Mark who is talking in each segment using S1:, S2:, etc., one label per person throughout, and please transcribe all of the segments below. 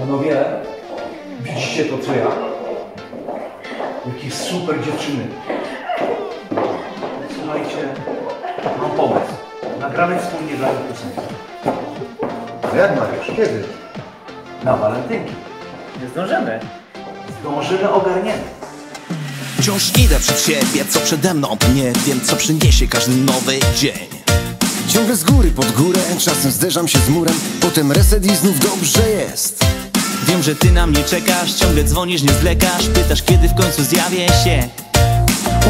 S1: Panowie, widzicie to co ja? Jakie super dziewczyny. Słuchajcie, mam pomysł. Nagramy wspólnie dla nich piosenkę.
S2: A jak Mariusz? Kiedy?
S1: Na walentynki.
S3: Nie zdążymy.
S1: Zdążymy ogarniemy.
S4: Wciąż idę przed siebie, co przede mną Nie wiem, co przyniesie każdy nowy dzień
S5: Ciągle z góry pod górę, czasem zderzam się z murem Potem reset i znów dobrze jest
S6: Wiem, że ty na mnie czekasz, ciągle dzwonisz, nie zlekasz Pytasz, kiedy w końcu zjawię się.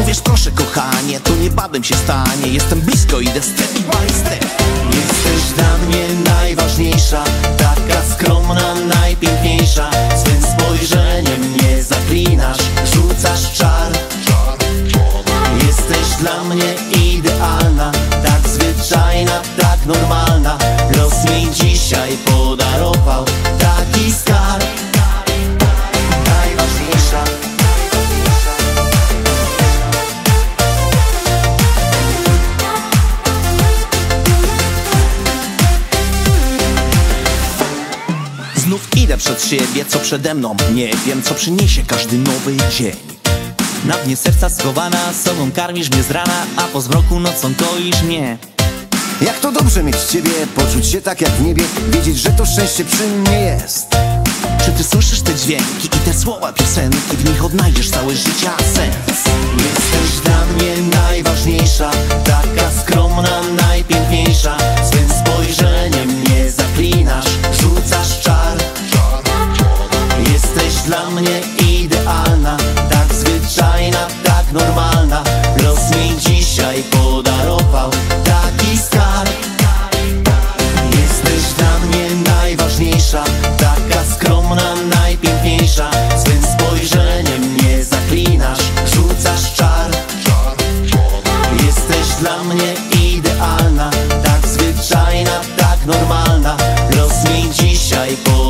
S4: Uwierz proszę kochanie, to niebawem się stanie. Jestem blisko, idę step by step. Jesteś dla mnie najważniejsza Taka skromna, najpiękniejsza. Swym spojrzeniem mnie zaklinasz Rzucasz czar. Jesteś dla mnie idealna Tak zwyczajna, tak normalna Znów idę przed siebie, co przede mną. Nie wiem, co przyniesie każdy nowy dzień.
S6: Na dnie serca schowana, sobą karmisz mnie z rana A po zmroku nocą koisz mnie.
S5: Jak to dobrze mieć ciebie, poczuć się tak jak w niebie Wiedzieć, że to szczęście przy mnie jest.
S4: Czy ty słyszysz te dźwięki i te słowa piosenki? W nich odnajdziesz całe życia sens mnie idealna Tak zwyczajna, tak normalna. Los mi dzisiaj podarował Taki skarb Jesteś dla mnie najważniejsza Taka skromna, najpiękniejsza. Swym spojrzeniem mnie zaklinasz Rzucasz czar. Jesteś dla mnie idealna Tak zwyczajna, tak normalna. Los mi dzisiaj podarował